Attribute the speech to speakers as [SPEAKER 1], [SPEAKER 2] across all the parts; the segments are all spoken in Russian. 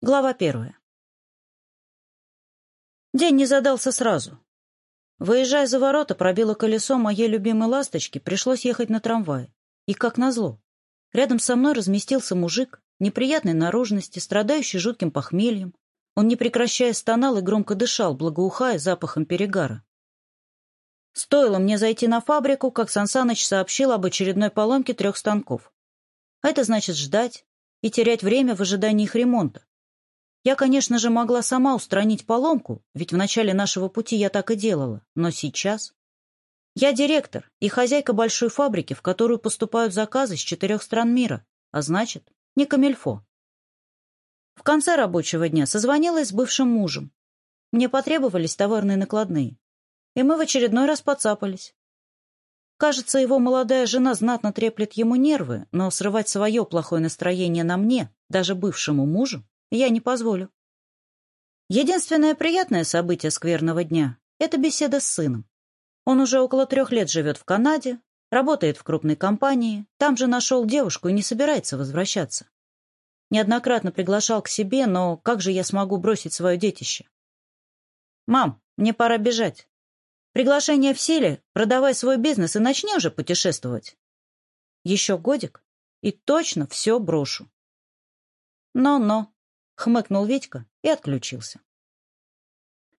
[SPEAKER 1] Глава первая. День не задался сразу. Выезжая за ворота, пробило колесо моей любимой ласточки, пришлось ехать на трамвае. И как назло. Рядом со мной разместился мужик, неприятной наружности, страдающий жутким похмельем. Он, не прекращая, стонал и громко дышал, благоухая запахом перегара. Стоило мне зайти на фабрику, как Сансаныч сообщил об очередной поломке трех станков. Это значит ждать и терять время в ожидании их ремонта я, конечно же, могла сама устранить поломку, ведь в начале нашего пути я так и делала, но сейчас... Я директор и хозяйка большой фабрики, в которую поступают заказы с четырех стран мира, а значит, не камельфо. В конце рабочего дня созвонилась с бывшим мужем. Мне потребовались товарные накладные, и мы в очередной раз подцапались. Кажется, его молодая жена знатно треплет ему нервы, но срывать свое плохое настроение на мне, даже бывшему мужу, я не позволю. Единственное приятное событие скверного дня — это беседа с сыном. Он уже около трех лет живет в Канаде, работает в крупной компании, там же нашел девушку и не собирается возвращаться. Неоднократно приглашал к себе, но как же я смогу бросить свое детище? «Мам, мне пора бежать. Приглашение в силе, продавай свой бизнес и начни уже путешествовать. Еще годик, и точно все брошу». Но-но, хмыкнул Витька и отключился.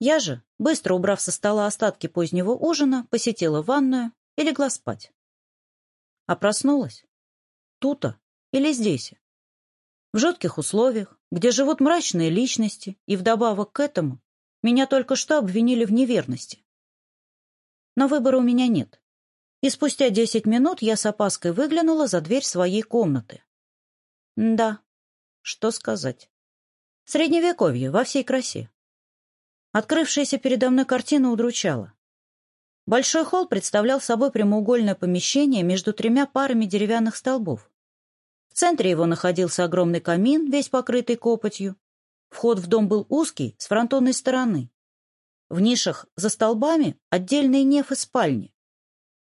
[SPEAKER 1] Я же, быстро убрав со стола остатки позднего ужина, посетила ванную и легла спать. А проснулась? Тута или здесь? В жутких условиях, где живут мрачные личности, и вдобавок к этому меня только что обвинили в неверности. Но выбора у меня нет. И спустя десять минут я с опаской выглянула за дверь своей комнаты. Да, что сказать. Средневековье во всей красе. Открывшаяся передо мной картина удручала. Большой холл представлял собой прямоугольное помещение между тремя парами деревянных столбов. В центре его находился огромный камин, весь покрытый копотью. Вход в дом был узкий, с фронтонной стороны. В нишах за столбами отдельные нефы спальни.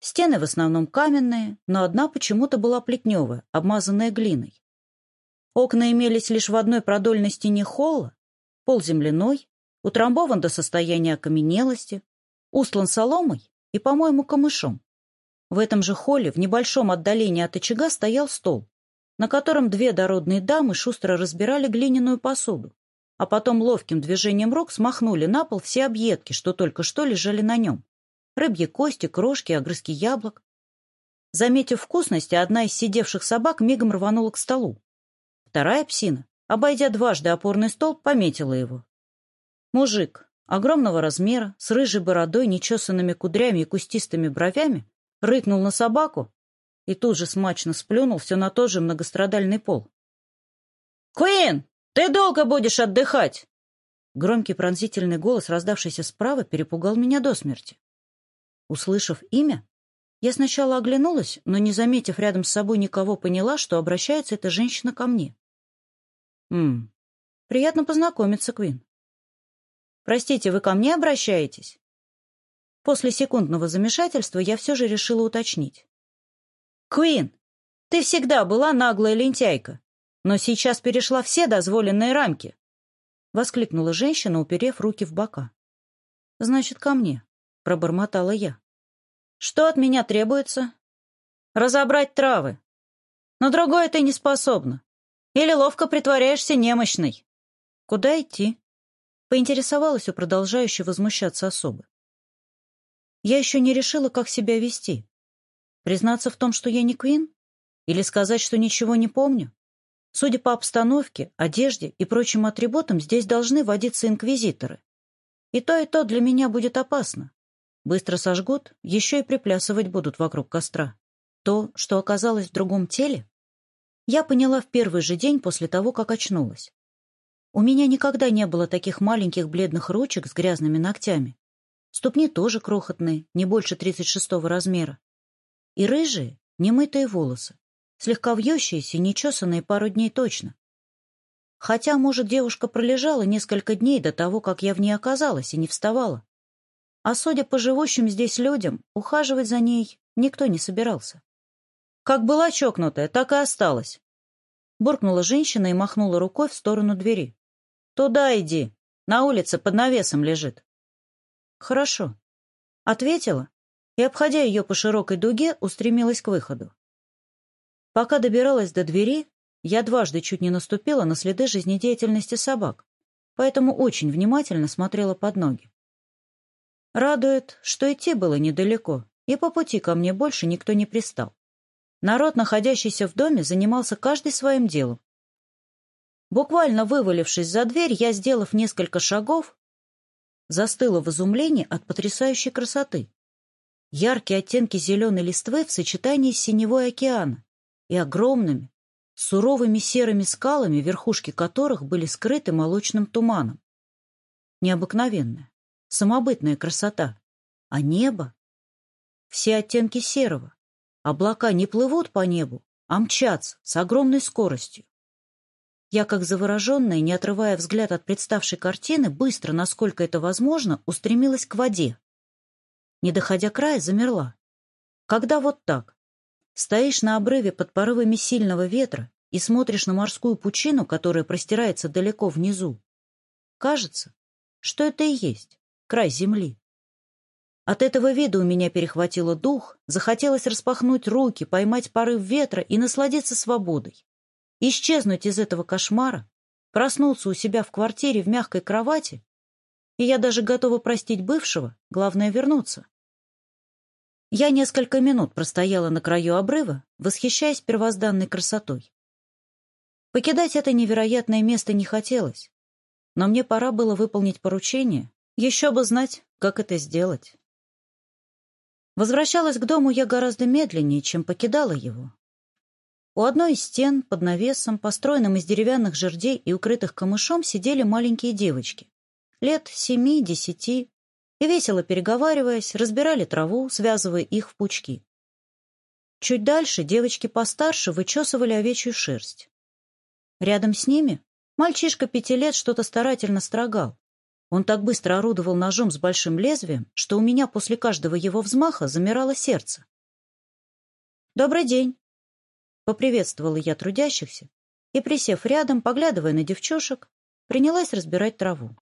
[SPEAKER 1] Стены в основном каменные, но одна почему-то была плетневая, обмазанная глиной. Окна имелись лишь в одной продольной стене холла, пол земляной, утрамбован до состояния окаменелости, устлан соломой и, по-моему, камышом. В этом же холле в небольшом отдалении от очага стоял стол, на котором две дородные дамы шустро разбирали глиняную посуду, а потом ловким движением рук смахнули на пол все объедки, что только что лежали на нем. Рыбьи кости, крошки, огрызки яблок. Заметив вкусности, одна из сидевших собак мигом рванула к столу. Вторая псина, обойдя дважды опорный столб, пометила его. Мужик, огромного размера, с рыжей бородой, нечесанными кудрями и кустистыми бровями, рыкнул на собаку и тут же смачно сплюнул все на тот же многострадальный пол. «Куин, ты долго будешь отдыхать?» Громкий пронзительный голос, раздавшийся справа, перепугал меня до смерти. Услышав имя, я сначала оглянулась, но, не заметив рядом с собой никого, поняла, что обращается эта женщина ко мне. «Ммм, приятно познакомиться, Квин. Простите, вы ко мне обращаетесь?» После секундного замешательства я все же решила уточнить. «Квин, ты всегда была наглая лентяйка, но сейчас перешла все дозволенные рамки!» — воскликнула женщина, уперев руки в бока. «Значит, ко мне», — пробормотала я. Что от меня требуется? Разобрать травы. Но другое ты не способна. Или ловко притворяешься немощной. Куда идти? Поинтересовалась у продолжающей возмущаться особы. Я еще не решила, как себя вести. Признаться в том, что я не Квин? Или сказать, что ничего не помню? Судя по обстановке, одежде и прочим атрибутам, здесь должны водиться инквизиторы. И то, и то для меня будет опасно. Быстро сожгут, еще и приплясывать будут вокруг костра. То, что оказалось в другом теле, я поняла в первый же день после того, как очнулась. У меня никогда не было таких маленьких бледных ручек с грязными ногтями. Ступни тоже крохотные, не больше 36-го размера. И рыжие, немытые волосы, слегка вьющиеся, нечесанные пару дней точно. Хотя, может, девушка пролежала несколько дней до того, как я в ней оказалась и не вставала. А судя по живущим здесь людям, ухаживать за ней никто не собирался. «Как была чокнутая, так и осталась!» Буркнула женщина и махнула рукой в сторону двери. «Туда иди! На улице под навесом лежит!» «Хорошо!» Ответила и, обходя ее по широкой дуге, устремилась к выходу. Пока добиралась до двери, я дважды чуть не наступила на следы жизнедеятельности собак, поэтому очень внимательно смотрела под ноги. Радует, что идти было недалеко, и по пути ко мне больше никто не пристал. Народ, находящийся в доме, занимался каждый своим делом. Буквально вывалившись за дверь, я, сделав несколько шагов, застыла в изумлении от потрясающей красоты. Яркие оттенки зеленой листвы в сочетании с синевой океана и огромными, суровыми серыми скалами, верхушки которых были скрыты молочным туманом. Необыкновенное самобытная красота, а небо. Все оттенки серого. Облака не плывут по небу, а мчатся с огромной скоростью. Я, как завороженная, не отрывая взгляд от представшей картины, быстро, насколько это возможно, устремилась к воде. Не доходя края, замерла. Когда вот так? Стоишь на обрыве под порывами сильного ветра и смотришь на морскую пучину, которая простирается далеко внизу. Кажется, что это и есть край земли. От этого вида у меня перехватило дух, захотелось распахнуть руки, поймать порыв ветра и насладиться свободой. Исчезнуть из этого кошмара, проснуться у себя в квартире в мягкой кровати, и я даже готова простить бывшего, главное вернуться. Я несколько минут простояла на краю обрыва, восхищаясь первозданной красотой. Покидать это невероятное место не хотелось, но мне пора было выполнить поручение, еще бы знать, как это сделать. Возвращалась к дому я гораздо медленнее, чем покидала его. У одной из стен, под навесом, построенным из деревянных жердей и укрытых камышом, сидели маленькие девочки. Лет семи, десяти. И весело переговариваясь, разбирали траву, связывая их в пучки. Чуть дальше девочки постарше вычесывали овечью шерсть. Рядом с ними мальчишка пяти лет что-то старательно строгал. Он так быстро орудовал ножом с большим лезвием, что у меня после каждого его взмаха замирало сердце. «Добрый день!» — поприветствовала я трудящихся и, присев рядом, поглядывая на девчушек, принялась разбирать траву.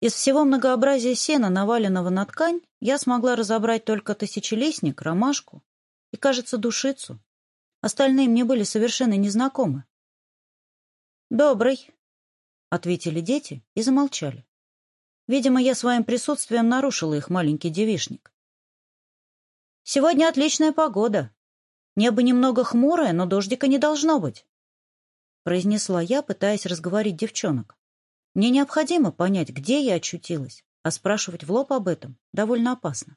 [SPEAKER 1] Из всего многообразия сена, наваленного на ткань, я смогла разобрать только тысячелистник, ромашку и, кажется, душицу. Остальные мне были совершенно незнакомы. «Добрый», — ответили дети и замолчали. Видимо, я своим присутствием нарушила их маленький девишник. Сегодня отличная погода. Небо немного хмурое, но дождика не должно быть, — произнесла я, пытаясь разговорить девчонок. Мне необходимо понять, где я очутилась, а спрашивать в лоб об этом довольно опасно.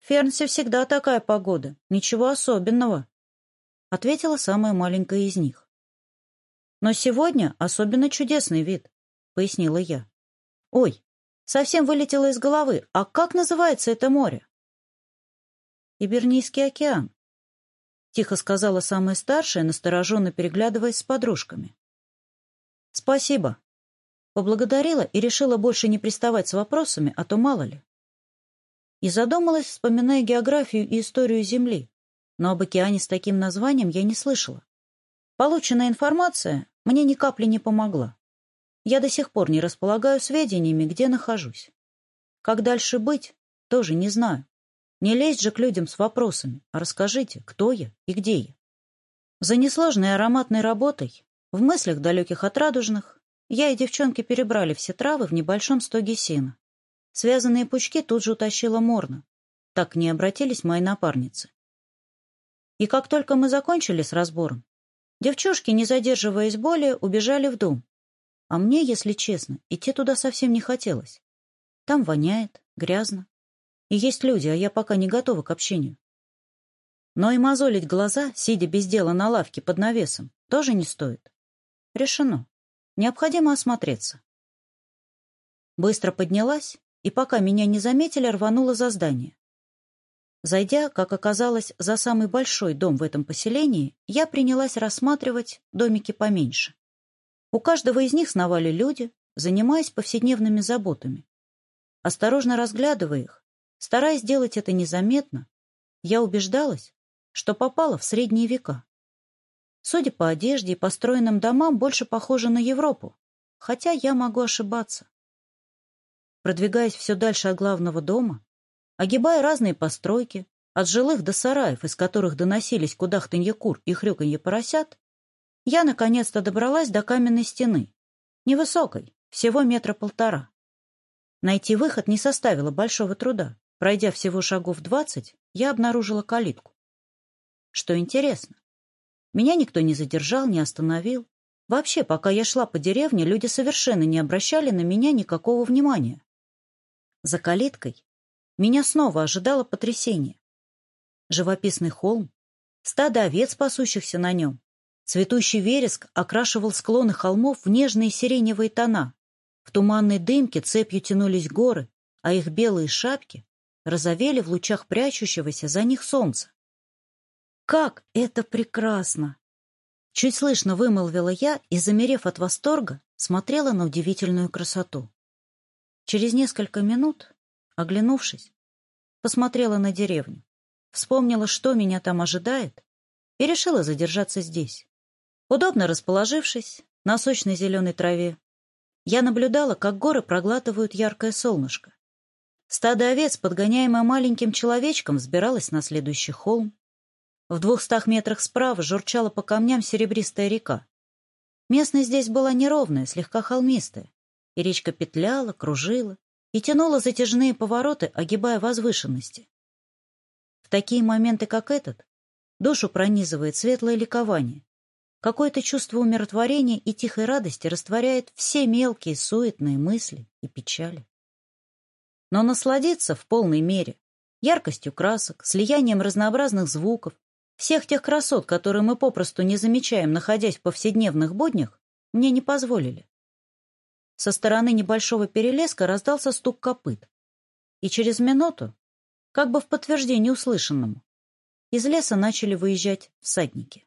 [SPEAKER 1] Фернсе всегда такая погода, ничего особенного, — ответила самая маленькая из них. Но сегодня особенно чудесный вид, — пояснила я. Ой, совсем вылетело из головы. А как называется это море? Ибернийский океан, тихо сказала самая старшая, настороженно переглядываясь с подружками. Спасибо. Поблагодарила и решила больше не приставать с вопросами, а то мало ли. И задумалась, вспоминая географию и историю Земли, но об океане с таким названием я не слышала. Полученная информация мне ни капли не помогла. Я до сих пор не располагаю сведениями, где нахожусь. Как дальше быть, тоже не знаю. Не лезть же к людям с вопросами, а расскажите, кто я и где я. За несложной ароматной работой, в мыслях далеких от радужных, я и девчонки перебрали все травы в небольшом стоге сена. Связанные пучки тут же утащила Морна. Так к ней обратились мои напарницы. И как только мы закончили с разбором, девчушки, не задерживаясь более, убежали в дом, а мне, если честно, идти туда совсем не хотелось. Там воняет, грязно. И есть люди, а я пока не готова к общению. Но и мозолить глаза, сидя без дела на лавке под навесом, тоже не стоит. Решено. Необходимо осмотреться. Быстро поднялась и, пока меня не заметили, рванула за здание. Зайдя, как оказалось, за самый большой дом в этом поселении, я принялась рассматривать домики поменьше. У каждого из них сновали люди, занимаясь повседневными заботами. Осторожно разглядывая их, стараясь делать это незаметно, я убеждалась, что попала в средние века. Судя по одежде и построенным домам, больше похоже на Европу, хотя я могу ошибаться. Продвигаясь все дальше от главного дома, огибая разные постройки, от жилых до сараев, из которых доносились кудахтанье кур и хрюканье поросят, я наконец-то добралась до каменной стены. Невысокой, всего метра полтора. Найти выход не составило большого труда. Пройдя всего шагов двадцать, я обнаружила калитку. Что интересно, меня никто не задержал, не остановил. Вообще, пока я шла по деревне, люди совершенно не обращали на меня никакого внимания. За калиткой меня снова ожидало потрясение. Живописный холм, стадо овец, пасущихся на нем, Цветущий вереск окрашивал склоны холмов в нежные сиреневые тона. В туманной дымке цепью тянулись горы, а их белые шапки разовели в лучах прячущегося за них солнца. «Как это прекрасно!» Чуть слышно вымолвила я и, замерев от восторга, смотрела на удивительную красоту. Через несколько минут, оглянувшись, посмотрела на деревню, вспомнила, что меня там ожидает, и решила задержаться здесь. Удобно расположившись на сочной зеленой траве, я наблюдала, как горы проглатывают яркое солнышко. Стадо овец, подгоняемое маленьким человечком, взбиралось на следующий холм. В двухстах метрах справа журчала по камням серебристая река. Местность здесь была неровная, слегка холмистая, и речка петляла, кружила и тянула затяжные повороты, огибая возвышенности. В такие моменты, как этот, душу пронизывает светлое ликование, Какое-то чувство умиротворения и тихой радости растворяет все мелкие суетные мысли и печали. Но насладиться в полной мере яркостью красок, слиянием разнообразных звуков, всех тех красот, которые мы попросту не замечаем, находясь в повседневных буднях, мне не позволили. Со стороны небольшого перелеска раздался стук копыт. И через минуту, как бы в подтверждение услышанному, из леса начали выезжать всадники.